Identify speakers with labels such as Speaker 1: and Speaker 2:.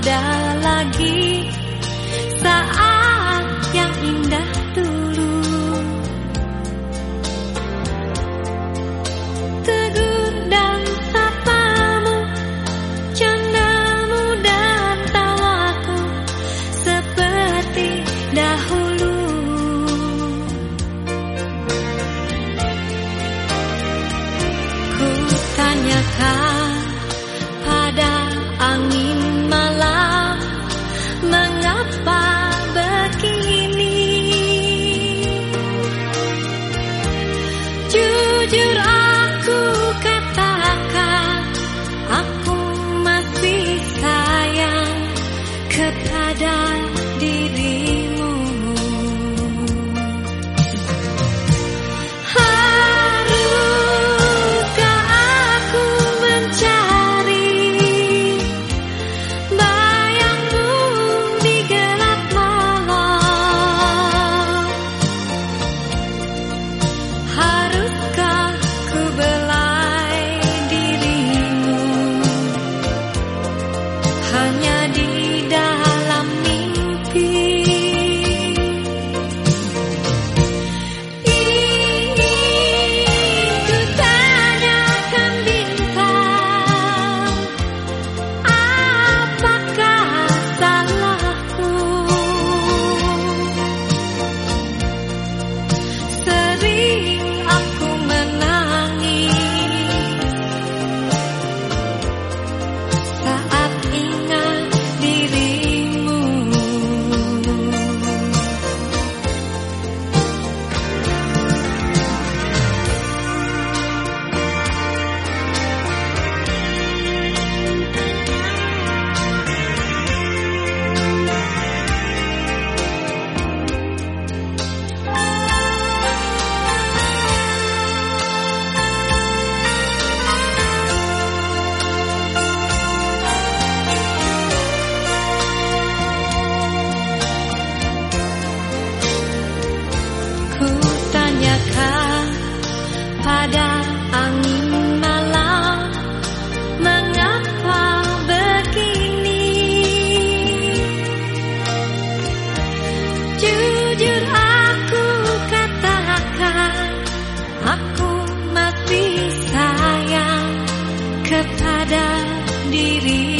Speaker 1: ada lagi. Saat diri